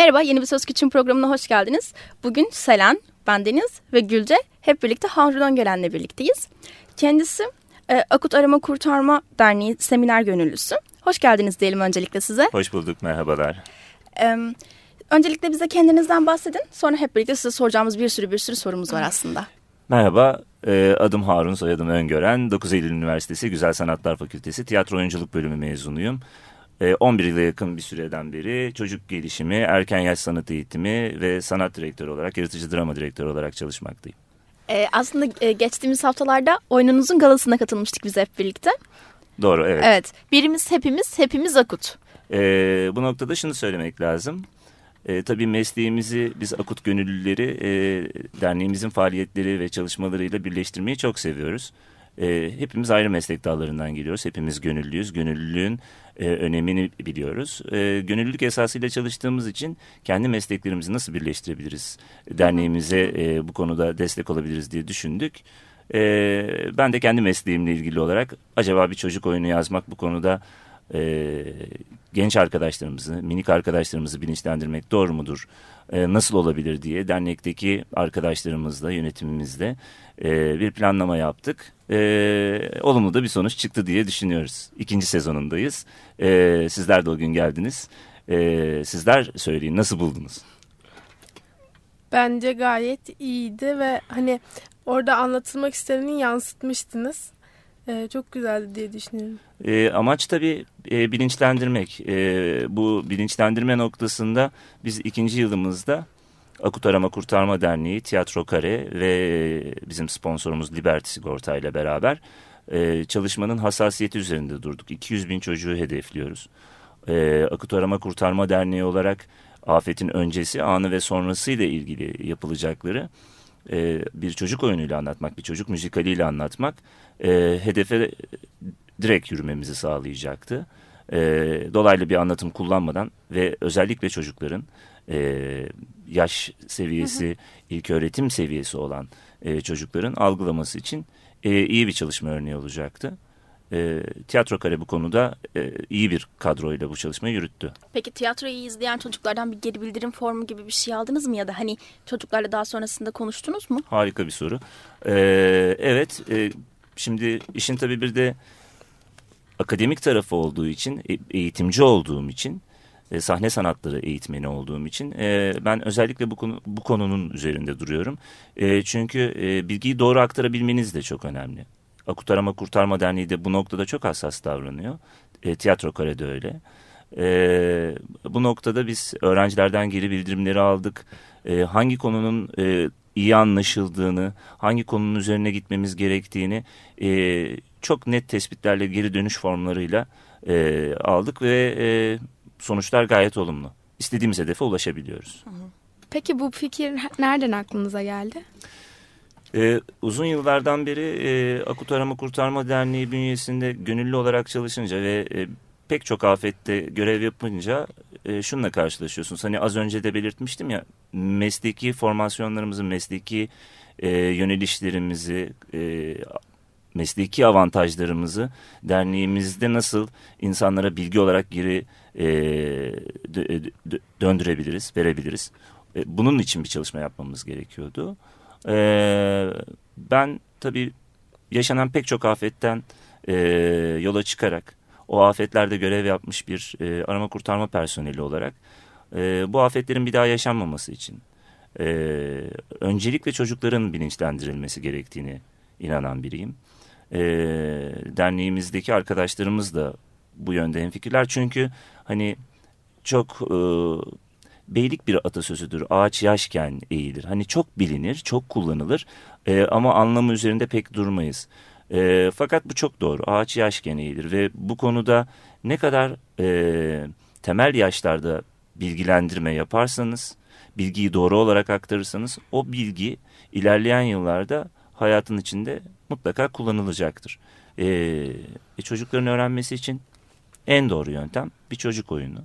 Merhaba, yeni bir Söz Küçüğün programına hoş geldiniz. Bugün Selen, bendeniz ve Gülce hep birlikte Harun Öngören'le birlikteyiz. Kendisi e, Akut Arama Kurtarma Derneği seminer gönüllüsü. Hoş geldiniz diyelim öncelikle size. Hoş bulduk, merhabalar. E, öncelikle bize kendinizden bahsedin. Sonra hep birlikte size soracağımız bir sürü bir sürü sorumuz var aslında. Merhaba, e, adım Harun, soyadım Öngören. 9 Eylül Üniversitesi Güzel Sanatlar Fakültesi Tiyatro Oyunculuk Bölümü mezunuyum. 11 e, yıla yakın bir süreden beri çocuk gelişimi, erken yaş sanat eğitimi ve sanat direktörü olarak, yaratıcı drama direktörü olarak çalışmaktayım. Ee, aslında e, geçtiğimiz haftalarda oyununuzun galasına katılmıştık biz hep birlikte. Doğru, evet. Evet, birimiz hepimiz, hepimiz Akut. Ee, bu noktada şunu söylemek lazım. E, tabii mesleğimizi biz Akut Gönüllüleri e, derneğimizin faaliyetleri ve çalışmalarıyla birleştirmeyi çok seviyoruz. E, hepimiz ayrı meslek dallarından geliyoruz. Hepimiz gönüllüyüz. Gönüllülüğün e, önemini biliyoruz. E, gönüllülük esasıyla çalıştığımız için kendi mesleklerimizi nasıl birleştirebiliriz? Derneğimize e, bu konuda destek olabiliriz diye düşündük. E, ben de kendi mesleğimle ilgili olarak acaba bir çocuk oyunu yazmak bu konuda e, genç arkadaşlarımızı, minik arkadaşlarımızı bilinçlendirmek doğru mudur? E, nasıl olabilir diye dernekteki arkadaşlarımızla, yönetimimizle e, bir planlama yaptık. E, olumlu da bir sonuç çıktı diye düşünüyoruz. İkinci sezonundayız. E, sizler de o gün geldiniz. E, sizler söyleyin nasıl buldunuz? Bence gayet iyiydi ve hani orada anlatılmak isteneni yansıtmıştınız. Ee, çok güzeldi diye düşünüyorum. E, amaç tabii e, bilinçlendirmek. E, bu bilinçlendirme noktasında biz ikinci yılımızda Akut Arama Kurtarma Derneği, Tiyatro Kare ve bizim sponsorumuz Liberty Sigorta ile beraber e, çalışmanın hassasiyeti üzerinde durduk. 200 bin çocuğu hedefliyoruz. E, Akut Arama Kurtarma Derneği olarak afetin öncesi, anı ve sonrası ile ilgili yapılacakları e, bir çocuk oyunuyla anlatmak, bir çocuk müzikaliyle anlatmak e, hedefe direkt yürümemizi sağlayacaktı. E, dolaylı bir anlatım kullanmadan ve özellikle çocukların e, yaş seviyesi, hı hı. ilk öğretim seviyesi olan e, çocukların algılaması için e, iyi bir çalışma örneği olacaktı. E, tiyatro kare bu konuda e, iyi bir kadroyla bu çalışmayı yürüttü. Peki tiyatroyu izleyen çocuklardan bir geri bildirim formu gibi bir şey aldınız mı ya da hani çocuklarla daha sonrasında konuştunuz mu? Harika bir soru. E, evet, e, şimdi işin tabii bir de akademik tarafı olduğu için, e, eğitimci olduğum için, e, sahne sanatları eğitmeni olduğum için e, ben özellikle bu, konu, bu konunun üzerinde duruyorum. E, çünkü e, bilgiyi doğru aktarabilmeniz de çok önemli. Akut Arama Kurtarma Derneği de bu noktada çok hassas davranıyor. E, tiyatro karede öyle. E, bu noktada biz öğrencilerden geri bildirimleri aldık. E, hangi konunun e, iyi anlaşıldığını, hangi konunun üzerine gitmemiz gerektiğini e, çok net tespitlerle geri dönüş formlarıyla e, aldık ve e, sonuçlar gayet olumlu. İstediğimiz hedefe ulaşabiliyoruz. Peki bu fikir nereden aklınıza geldi? Ee, uzun yıllardan beri e, Akut Arama Kurtarma Derneği bünyesinde gönüllü olarak çalışınca ve e, pek çok afette görev yapınca e, şununla karşılaşıyorsunuz. Hani az önce de belirtmiştim ya mesleki formasyonlarımızı, mesleki e, yönelişlerimizi, e, mesleki avantajlarımızı derneğimizde nasıl insanlara bilgi olarak geri e, döndürebiliriz, verebiliriz. E, bunun için bir çalışma yapmamız gerekiyordu. E, ben tabii yaşanan pek çok afetten e, yola çıkarak o afetlerde görev yapmış bir e, arama kurtarma personeli olarak e, bu afetlerin bir daha yaşanmaması için e, öncelikle çocukların bilinçlendirilmesi gerektiğini inanan biriyim. E, derneğimizdeki arkadaşlarımız da bu yönde hemfikirler. Çünkü hani çok e, beylik bir atasözüdür. Ağaç yaşken eğilir. Hani çok bilinir, çok kullanılır e, ama anlamı üzerinde pek durmayız. E, fakat bu çok doğru. Ağaç yaşken eğilir ve bu konuda ne kadar e, temel yaşlarda bilgilendirme yaparsanız, bilgiyi doğru olarak aktarırsanız o bilgi ilerleyen yıllarda hayatın içinde mutlaka kullanılacaktır. E, e, çocukların öğrenmesi için en doğru yöntem bir çocuk oyunu.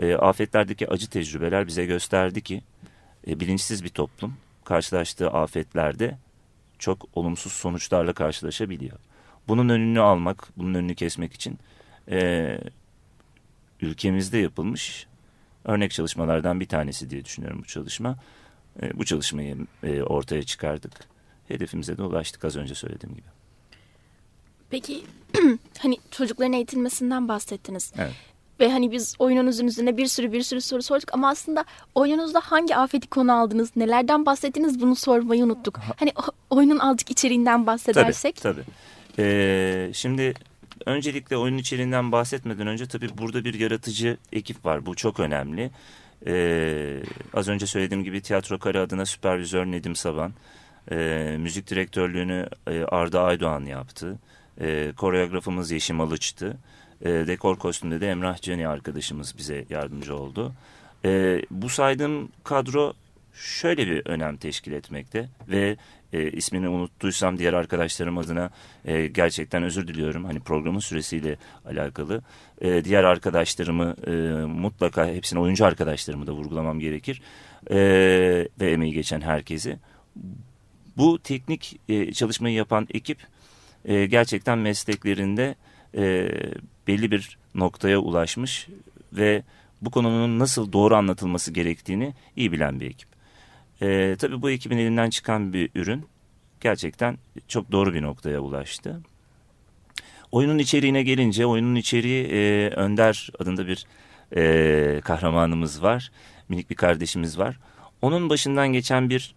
E, afetlerdeki acı tecrübeler bize gösterdi ki e, bilinçsiz bir toplum karşılaştığı afetlerde çok olumsuz sonuçlarla karşılaşabiliyor. Bunun önünü almak, bunun önünü kesmek için e, ülkemizde yapılmış örnek çalışmalardan bir tanesi diye düşünüyorum bu çalışma. E, bu çalışmayı e, ortaya çıkardık. Hedefimize de ulaştık az önce söylediğim gibi. Peki hani çocukların eğitilmesinden bahsettiniz. Evet. Ve hani biz oyununuzun üzerine bir sürü bir sürü soru sorduk ama aslında oyununuzda hangi afeti konu aldınız, nelerden bahsettiniz bunu sormayı unuttuk. Hani oyunun azıcık içeriğinden bahsedersek. Tabii tabii. Ee, şimdi öncelikle oyun içeriğinden bahsetmeden önce tabii burada bir yaratıcı ekip var. Bu çok önemli. Ee, az önce söylediğim gibi tiyatro kare adına süpervizör Nedim Saban. Ee, müzik direktörlüğünü e, Arda Aydoğan yaptı. Ee, koreografımız Yeşim Alıç'tı. Ee, dekor kostümde de Emrah Cani arkadaşımız bize yardımcı oldu. Ee, bu saydığım kadro şöyle bir önem teşkil etmekte ve e, ismini unuttuysam diğer arkadaşlarım adına e, gerçekten özür diliyorum. Hani programın süresiyle alakalı. E, diğer arkadaşlarımı e, mutlaka hepsini oyuncu arkadaşlarımı da vurgulamam gerekir. E, ve emeği geçen herkesi. Bu teknik e, çalışmayı yapan ekip e, gerçekten mesleklerinde e, belli bir noktaya ulaşmış ve bu konunun nasıl doğru anlatılması gerektiğini iyi bilen bir ekip. E, tabii bu ekibin elinden çıkan bir ürün gerçekten çok doğru bir noktaya ulaştı. Oyunun içeriğine gelince oyunun içeriği e, Önder adında bir e, kahramanımız var. Minik bir kardeşimiz var. Onun başından geçen bir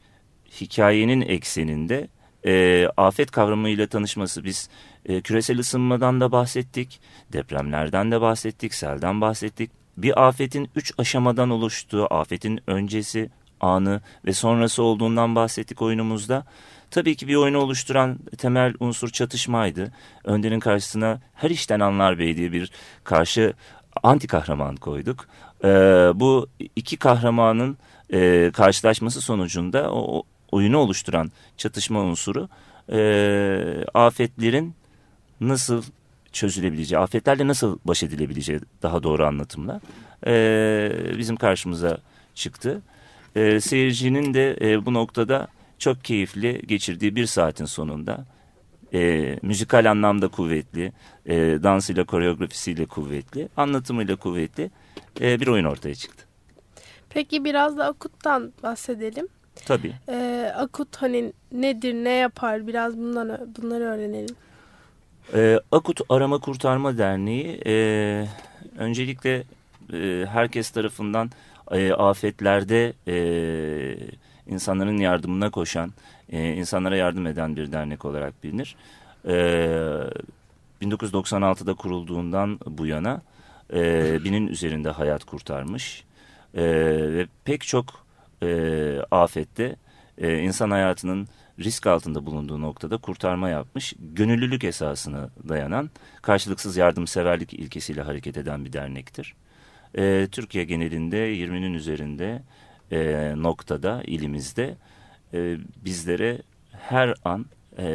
hikayenin ekseninde e, afet kavramıyla tanışması. Biz e, küresel ısınmadan da bahsettik, depremlerden de bahsettik, selden bahsettik. Bir afetin üç aşamadan oluştuğu, afetin öncesi, anı ve sonrası olduğundan bahsettik oyunumuzda. Tabii ki bir oyunu oluşturan temel unsur çatışmaydı. Önder'in karşısına her işten anlar bey diye bir karşı anti kahraman koyduk. Ee, bu iki kahramanın e, karşılaşması sonucunda o, oyunu oluşturan çatışma unsuru e, afetlerin nasıl çözülebileceği, afetlerle nasıl baş edilebileceği daha doğru anlatımla e, bizim karşımıza çıktı. E, seyircinin de e, bu noktada çok keyifli geçirdiği bir saatin sonunda e, müzikal anlamda kuvvetli, e, dansıyla, koreografisiyle kuvvetli, anlatımıyla kuvvetli e, bir oyun ortaya çıktı. Peki biraz da Akut'tan bahsedelim. Tabii. E, Akut hani nedir, ne yapar biraz bundan, bunları öğrenelim. E, Akut Arama Kurtarma Derneği e, öncelikle e, herkes tarafından e, afetlerde e, insanların yardımına koşan, e, insanlara yardım eden bir dernek olarak bilinir. E, 1996'da kurulduğundan bu yana e, binin üzerinde hayat kurtarmış e, ve pek çok e, afette e, insan hayatının risk altında bulunduğu noktada kurtarma yapmış, gönüllülük esasına dayanan, karşılıksız yardımseverlik ilkesiyle hareket eden bir dernektir. E, Türkiye genelinde 20'nin üzerinde e, noktada, ilimizde e, bizlere her an e,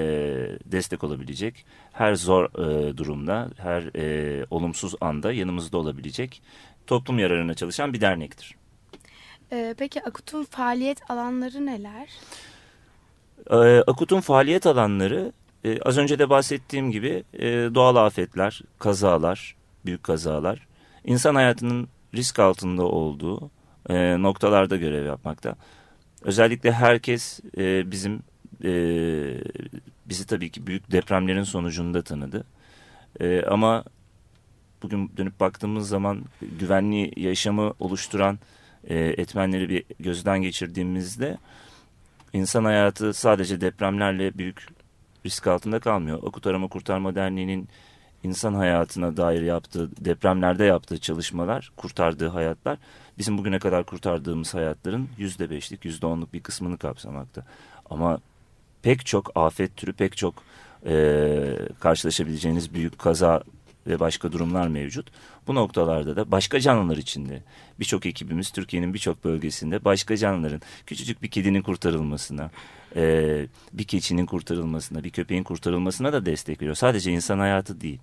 destek olabilecek, her zor e, durumda, her e, olumsuz anda yanımızda olabilecek toplum yararına çalışan bir dernektir. Ee, peki Akut'un faaliyet alanları neler? Ee, Akut'un faaliyet alanları e, az önce de bahsettiğim gibi e, doğal afetler, kazalar, büyük kazalar, insan hayatının risk altında olduğu e, noktalarda görev yapmakta. Özellikle herkes e, bizim e, bizi tabii ki büyük depremlerin sonucunda tanıdı. E, ama bugün dönüp baktığımız zaman güvenli yaşamı oluşturan e, etmenleri bir gözden geçirdiğimizde insan hayatı sadece depremlerle büyük risk altında kalmıyor. Akut Arama Kurtarma Derneği'nin insan hayatına dair yaptığı, depremlerde yaptığı çalışmalar, kurtardığı hayatlar bizim bugüne kadar kurtardığımız hayatların yüzde beşlik, yüzde onluk bir kısmını kapsamakta. Ama pek çok afet türü, pek çok e, karşılaşabileceğiniz büyük kaza ve başka durumlar mevcut. Bu noktalarda da başka canlılar içinde birçok ekibimiz Türkiye'nin birçok bölgesinde başka canlıların küçücük bir kedinin kurtarılmasına, e, bir keçinin kurtarılmasına, bir köpeğin kurtarılmasına da destek veriyor. Sadece insan hayatı değil,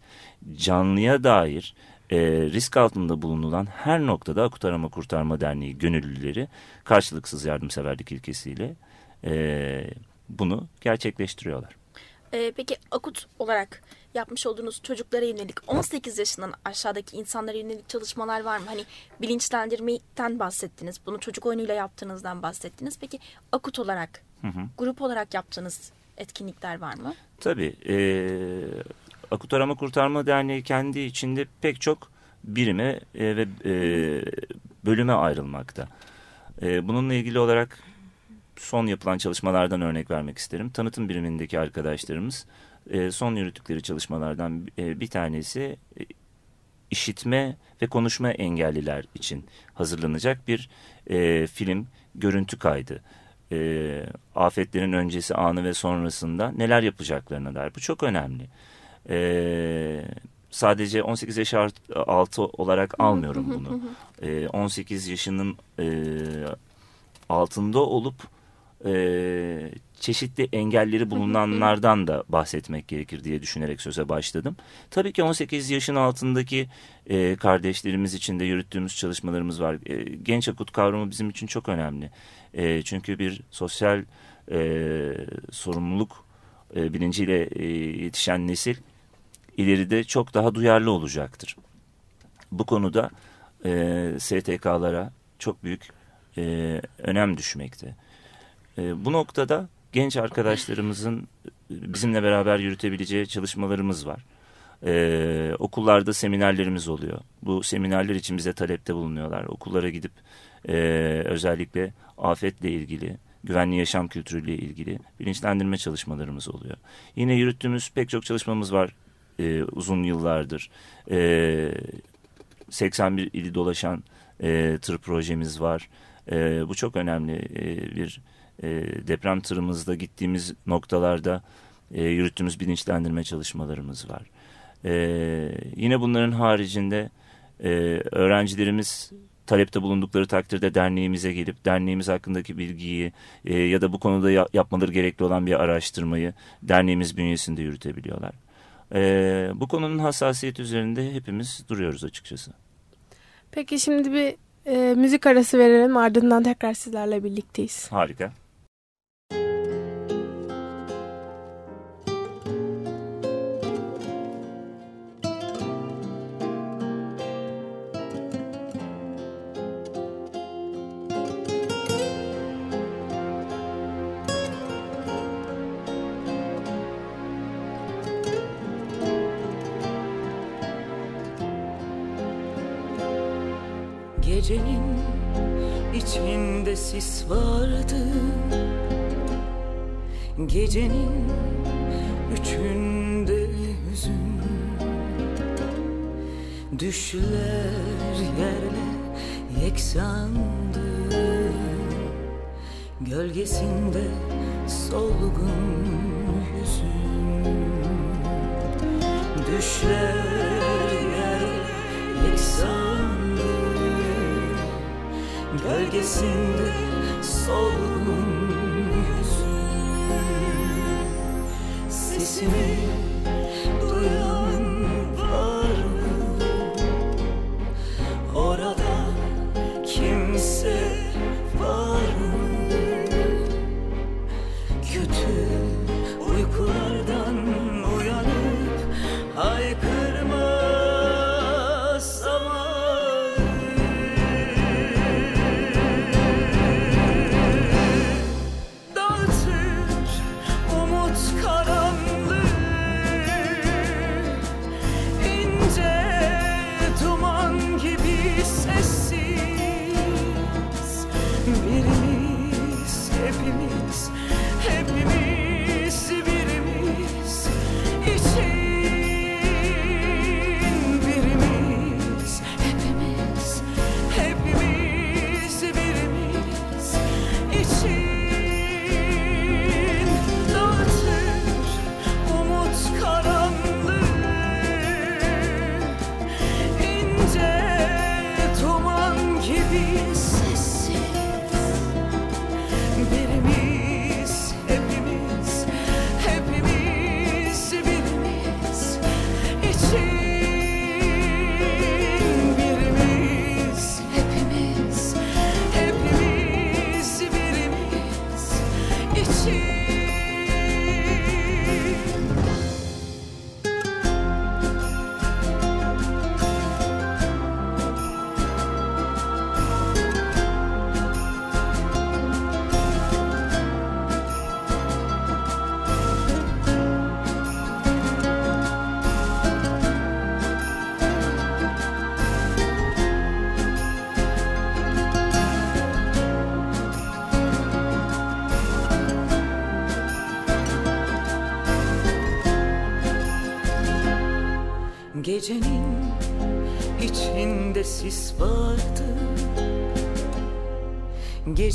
canlıya dair e, risk altında bulunulan her noktada Akut Arama Kurtarma Derneği gönüllüleri karşılıksız yardımseverlik ilkesiyle e, bunu gerçekleştiriyorlar. Ee, peki akut olarak yapmış olduğunuz çocuklara yönelik 18 yaşından aşağıdaki insanlara yönelik çalışmalar var mı? Hani bilinçlendirmekten bahsettiniz. Bunu çocuk oyunuyla yaptığınızdan bahsettiniz. Peki akut olarak, Hı hı. grup olarak yaptığınız etkinlikler var mı? Tabii. E, Akut Arama Kurtarma Derneği kendi içinde pek çok birime e, ve e, bölüme ayrılmakta. E, bununla ilgili olarak son yapılan çalışmalardan örnek vermek isterim. Tanıtım birimindeki arkadaşlarımız e, son yürüttükleri çalışmalardan e, bir tanesi e, işitme ve konuşma engelliler için hazırlanacak bir e, film görüntü kaydı. E, afetlerin öncesi anı ve sonrasında neler yapacaklarına dair. Bu çok önemli. E, sadece 18 yaş altı olarak almıyorum bunu. E, 18 yaşının e, altında olup e, çeşitli engelleri bulunanlardan da bahsetmek gerekir diye düşünerek söze başladım. Tabii ki 18 yaşın altındaki e, kardeşlerimiz için de yürüttüğümüz çalışmalarımız var. E, genç akut kavramı bizim için çok önemli. E, çünkü bir sosyal e, sorumluluk e, bilinciyle e, yetişen nesil ileride çok daha duyarlı olacaktır. Bu konuda e, STK'lara çok büyük e, önem düşmekte. E, bu noktada genç arkadaşlarımızın bizimle beraber yürütebileceği çalışmalarımız var. E, okullarda seminerlerimiz oluyor. Bu seminerler için bize talepte bulunuyorlar. Okullara gidip e, özellikle afetle ilgili, güvenli yaşam kültürüyle ilgili bilinçlendirme çalışmalarımız oluyor. Yine yürüttüğümüz pek çok çalışmamız var e, uzun yıllardır. E, 81 ili dolaşan e, tır projemiz var. E, bu çok önemli e, bir e, deprem tırımızda gittiğimiz noktalarda e, yürüttüğümüz bilinçlendirme çalışmalarımız var. E, yine bunların haricinde e, öğrencilerimiz talepte bulundukları takdirde derneğimize gelip derneğimiz hakkındaki bilgiyi e, ya da bu konuda ya, yapmaları gerekli olan bir araştırmayı derneğimiz bünyesinde yürütebiliyorlar. E, bu konunun hassasiyeti üzerinde hepimiz duruyoruz açıkçası. Peki şimdi bir e, müzik arası verelim ardından tekrar sizlerle birlikteyiz. Harika. Gecenin üçünde hüzün Düşler yerle yeksandı. Gölgesinde solgun yüzün Düşler yerle yeksandı. Gölgesinde solgun se duyar.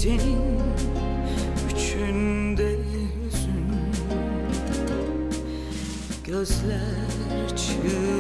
Gecenin üçünde hüzün Gözler çığlık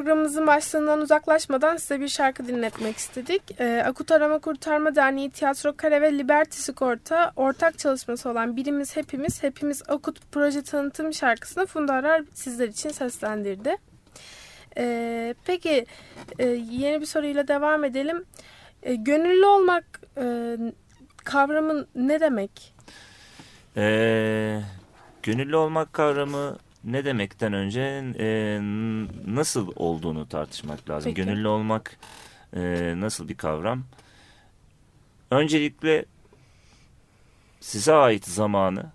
programımızın başlığından uzaklaşmadan size bir şarkı dinletmek istedik. Ee, Akut Arama Kurtarma Derneği Tiyatro Kare ve Liberty Skorta ortak çalışması olan Birimiz Hepimiz, Hepimiz Akut proje tanıtım şarkısını Funda Arar sizler için seslendirdi. Ee, peki e, yeni bir soruyla devam edelim. E, gönüllü olmak e, kavramı ne demek? Ee, gönüllü olmak kavramı ne demekten önce e, nasıl olduğunu tartışmak lazım. Peki. Gönüllü olmak e, nasıl bir kavram? Öncelikle size ait zamanı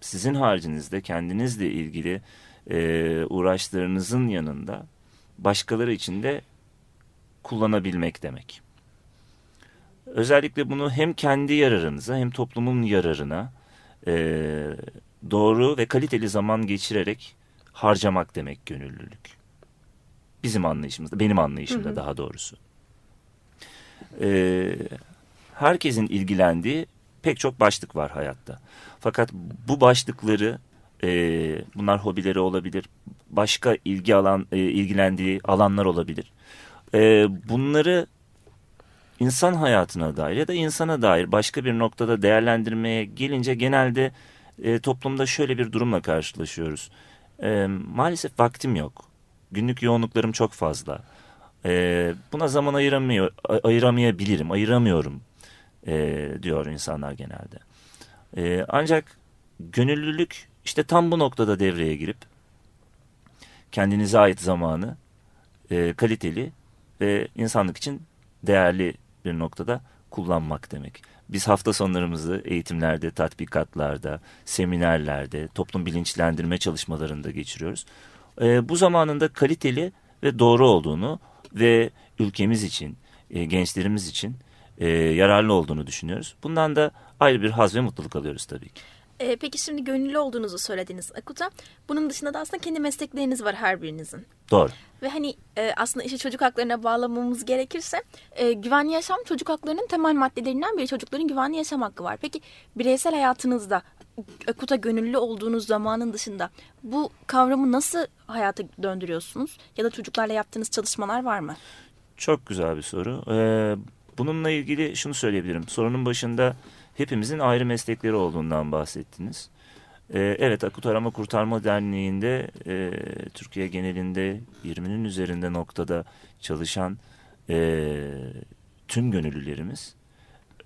sizin haricinizde kendinizle ilgili e, uğraşlarınızın yanında başkaları için de kullanabilmek demek. Özellikle bunu hem kendi yararınıza hem toplumun yararına e, doğru ve kaliteli zaman geçirerek harcamak demek gönüllülük. Bizim anlayışımızda, benim anlayışımda Hı hı. daha doğrusu. E, herkesin ilgilendiği pek çok başlık var hayatta. Fakat bu başlıkları, e, bunlar hobileri olabilir, başka ilgi alan, e, ilgilendiği alanlar olabilir. E, bunları insan hayatına dair ya da insana dair başka bir noktada değerlendirmeye gelince genelde e, toplumda şöyle bir durumla karşılaşıyoruz. E, maalesef vaktim yok. Günlük yoğunluklarım çok fazla. E, buna zaman ayıramıyor, ayıramayabilirim, ayıramıyorum e, diyor insanlar genelde. E, ancak gönüllülük işte tam bu noktada devreye girip kendinize ait zamanı e, kaliteli ve insanlık için değerli bir noktada kullanmak demek. Biz hafta sonlarımızı eğitimlerde, tatbikatlarda, seminerlerde, toplum bilinçlendirme çalışmalarında geçiriyoruz. E, bu zamanında kaliteli ve doğru olduğunu ve ülkemiz için, e, gençlerimiz için e, yararlı olduğunu düşünüyoruz. Bundan da ayrı bir haz ve mutluluk alıyoruz tabii ki. Ee, peki şimdi gönüllü olduğunuzu söylediniz Akut'a. Bunun dışında da aslında kendi meslekleriniz var her birinizin. Doğru. Ve hani e, aslında işi çocuk haklarına bağlamamız gerekirse e, güvenli yaşam çocuk haklarının temel maddelerinden biri. Çocukların güvenli yaşam hakkı var. Peki bireysel hayatınızda Akut'a gönüllü olduğunuz zamanın dışında bu kavramı nasıl hayata döndürüyorsunuz? Ya da çocuklarla yaptığınız çalışmalar var mı? Çok güzel bir soru. Ee, bununla ilgili şunu söyleyebilirim. Sorunun başında hepimizin ayrı meslekleri olduğundan bahsettiniz. E, evet Akut Arama Kurtarma Derneği'nde e, Türkiye genelinde 20'nin üzerinde noktada çalışan e, tüm gönüllülerimiz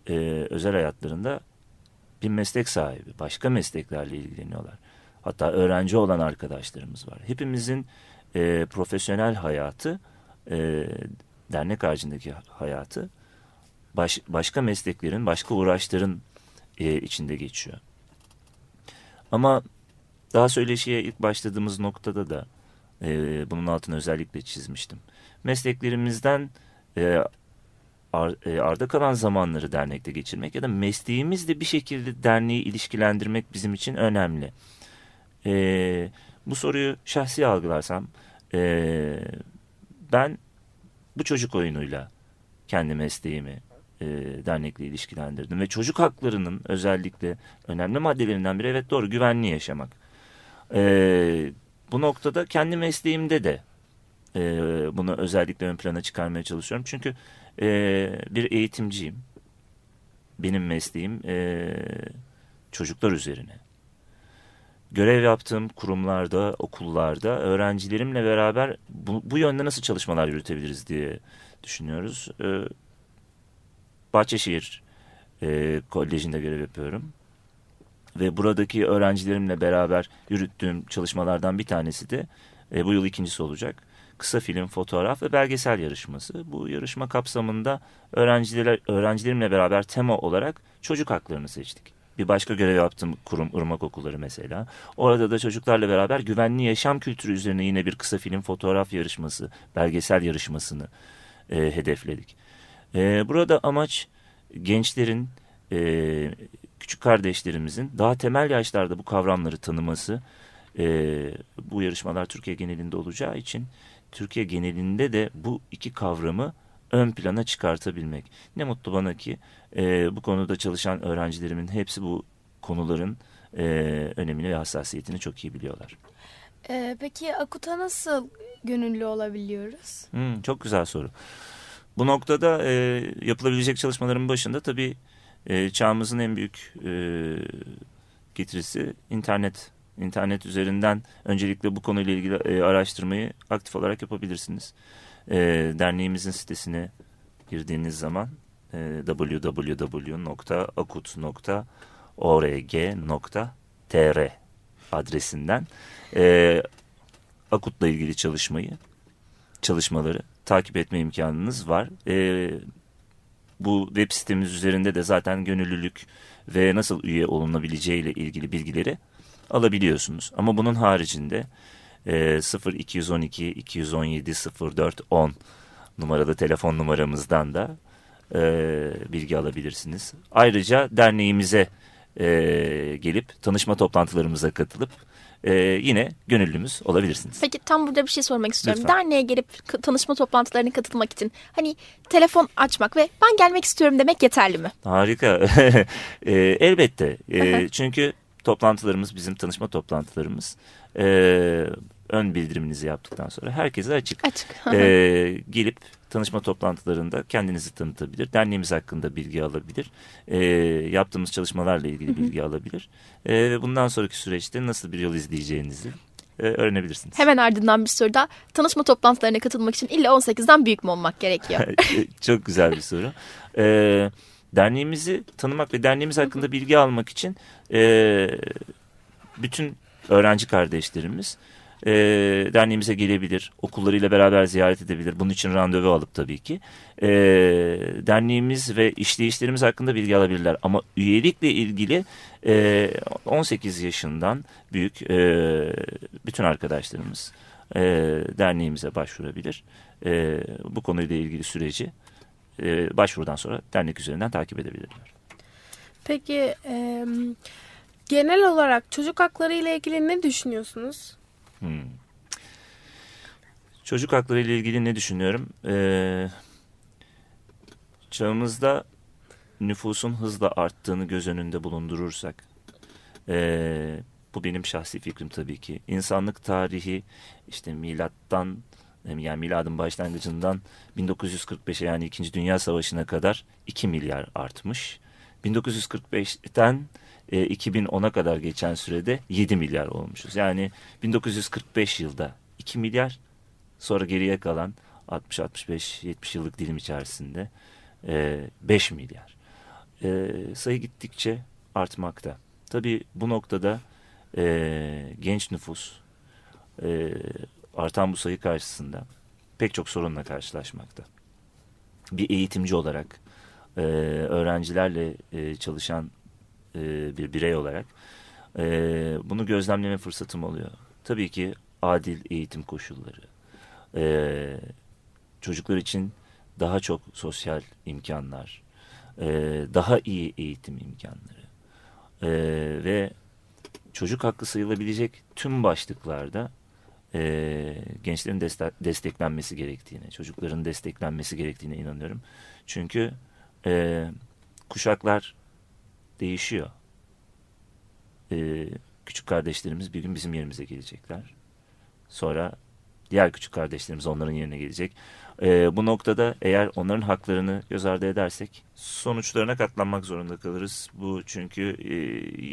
e, özel hayatlarında bir meslek sahibi, başka mesleklerle ilgileniyorlar. Hatta öğrenci olan arkadaşlarımız var. Hepimizin e, profesyonel hayatı, e, dernek haricindeki hayatı baş, başka mesleklerin, başka uğraşların e, içinde geçiyor. Ama daha söyleşiye ilk başladığımız noktada da e, bunun altını özellikle çizmiştim. Mesleklerimizden e, ar, e, arda kalan zamanları dernekte geçirmek ya da mesleğimizle bir şekilde derneği ilişkilendirmek bizim için önemli. E, bu soruyu şahsi algılarsam e, ben bu çocuk oyunuyla kendi mesleğimi e, dernekle ilişkilendirdim. Ve çocuk haklarının özellikle önemli maddelerinden biri evet doğru güvenli yaşamak. E, bu noktada kendi mesleğimde de e, bunu özellikle ön plana çıkarmaya çalışıyorum. Çünkü e, bir eğitimciyim. Benim mesleğim e, çocuklar üzerine. Görev yaptığım kurumlarda, okullarda öğrencilerimle beraber bu, bu yönde nasıl çalışmalar yürütebiliriz diye düşünüyoruz. E, Bahçeşehir e, Koleji'nde görev yapıyorum. Ve buradaki öğrencilerimle beraber yürüttüğüm çalışmalardan bir tanesi de e, bu yıl ikincisi olacak. Kısa film, fotoğraf ve belgesel yarışması. Bu yarışma kapsamında öğrenciler, öğrencilerimle beraber tema olarak çocuk haklarını seçtik. Bir başka görev yaptığım kurum Irmak Okulları mesela. Orada da çocuklarla beraber güvenli yaşam kültürü üzerine yine bir kısa film, fotoğraf yarışması, belgesel yarışmasını e, hedefledik. E, burada amaç gençlerin, e, küçük kardeşlerimizin daha temel yaşlarda bu kavramları tanıması. E, bu yarışmalar Türkiye genelinde olacağı için Türkiye genelinde de bu iki kavramı ön plana çıkartabilmek. Ne mutlu bana ki e, bu konuda çalışan öğrencilerimin hepsi bu konuların e, önemini ve hassasiyetini çok iyi biliyorlar. Ee, peki Akut'a nasıl gönüllü olabiliyoruz? Hmm, çok güzel soru. Bu noktada e, yapılabilecek çalışmaların başında tabii e, çağımızın en büyük e, getirisi internet. İnternet üzerinden öncelikle bu konuyla ilgili e, araştırmayı aktif olarak yapabilirsiniz. E, derneğimizin sitesine girdiğiniz zaman e, www.akut.org.tr adresinden e, Akut'la ilgili çalışmayı, çalışmaları takip etme imkanınız var. E, bu web sitemiz üzerinde de zaten gönüllülük ve nasıl üye olunabileceği ile ilgili bilgileri alabiliyorsunuz. Ama bunun haricinde e, 0212 217 04 10 numaralı telefon numaramızdan da e, bilgi alabilirsiniz. Ayrıca derneğimize e, gelip tanışma toplantılarımıza katılıp e, yine gönüllümüz olabilirsiniz. Peki tam burada bir şey sormak istiyorum. Lütfen. Derneğe gelip tanışma toplantılarına katılmak için hani telefon açmak ve ben gelmek istiyorum demek yeterli mi? Harika. e, elbette. E, çünkü toplantılarımız bizim tanışma toplantılarımız. E, ön bildiriminizi yaptıktan sonra herkese açık. Açık. e, gelip tanışma toplantılarında kendinizi tanıtabilir. Derneğimiz hakkında bilgi alabilir. E, yaptığımız çalışmalarla ilgili bilgi alabilir. E, bundan sonraki süreçte nasıl bir yol izleyeceğinizi e, öğrenebilirsiniz. Hemen ardından bir soru daha. Tanışma toplantılarına katılmak için illa 18'den büyük mü olmak gerekiyor? Çok güzel bir soru. Ee, derneğimizi tanımak ve derneğimiz hakkında bilgi almak için e, bütün öğrenci kardeşlerimiz e, derneğimize gelebilir. Okullarıyla beraber ziyaret edebilir. Bunun için randevu alıp tabii ki. E, derneğimiz ve işleyişlerimiz hakkında bilgi alabilirler. Ama üyelikle ilgili e, 18 yaşından büyük e, bütün arkadaşlarımız e, derneğimize başvurabilir. E, bu konuyla ilgili süreci e, başvurudan sonra dernek üzerinden takip edebilirler. Peki e, genel olarak çocuk hakları ile ilgili ne düşünüyorsunuz? Hmm. Çocuk hakları ile ilgili ne düşünüyorum? Ee, çağımızda nüfusun hızla arttığını göz önünde bulundurursak, ee, bu benim şahsi fikrim tabii ki. İnsanlık tarihi işte milattan yani miladın başlangıcından 1945'e yani 2. Dünya Savaşı'na kadar 2 milyar artmış. 1945'ten e, 2010'a kadar geçen sürede 7 milyar olmuşuz. Yani 1945 yılda 2 milyar sonra geriye kalan 60-65-70 yıllık dilim içerisinde e, 5 milyar. E, sayı gittikçe artmakta. Tabii bu noktada e, genç nüfus e, artan bu sayı karşısında pek çok sorunla karşılaşmakta. Bir eğitimci olarak, e, öğrencilerle e, çalışan e, bir birey olarak e, bunu gözlemleme fırsatım oluyor. Tabii ki adil eğitim koşulları, e, çocuklar için daha çok sosyal imkanlar, e, daha iyi eğitim imkanları e, ve çocuk hakkı sayılabilecek tüm başlıklarda e, gençlerin deste desteklenmesi gerektiğine, çocukların desteklenmesi gerektiğine inanıyorum. Çünkü e, kuşaklar değişiyor. E, küçük kardeşlerimiz bir gün bizim yerimize gelecekler. Sonra diğer küçük kardeşlerimiz onların yerine gelecek. E, bu noktada eğer onların haklarını göz ardı edersek sonuçlarına katlanmak zorunda kalırız. Bu çünkü e,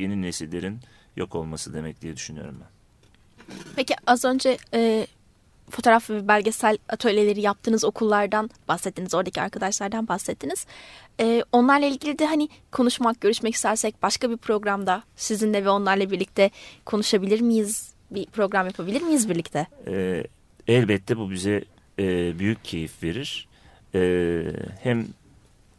yeni nesillerin yok olması demek diye düşünüyorum ben. Peki az önce e, fotoğraf ve belgesel atölyeleri yaptığınız okullardan bahsettiniz. Oradaki arkadaşlardan bahsettiniz. E, onlarla ilgili de hani konuşmak, görüşmek istersek başka bir programda sizinle ve onlarla birlikte konuşabilir miyiz? Bir program yapabilir miyiz birlikte? E, elbette bu bize e, büyük keyif verir. E, hem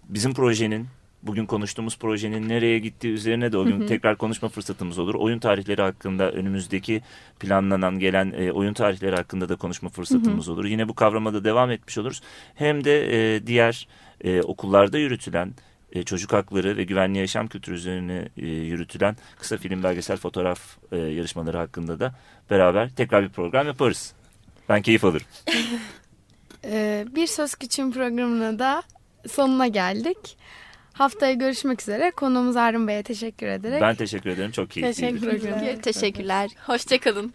bizim projenin bugün konuştuğumuz projenin nereye gittiği üzerine de o gün tekrar konuşma fırsatımız olur. Oyun tarihleri hakkında önümüzdeki planlanan gelen e, oyun tarihleri hakkında da konuşma fırsatımız olur. Yine bu kavrama da devam etmiş oluruz. Hem de e, diğer e, okullarda yürütülen e, çocuk hakları ve güvenli yaşam kültürü üzerine e, yürütülen kısa film, belgesel, fotoğraf e, yarışmaları hakkında da beraber tekrar bir program yaparız. Ben keyif alırım. Ee, bir Söz Küçüğün programına da sonuna geldik. Haftaya görüşmek üzere. Konuğumuz Harun Bey'e teşekkür ederek. Ben teşekkür ederim. Çok keyifliydi. Teşekkür ederim. Teşekkürler. Hoşçakalın.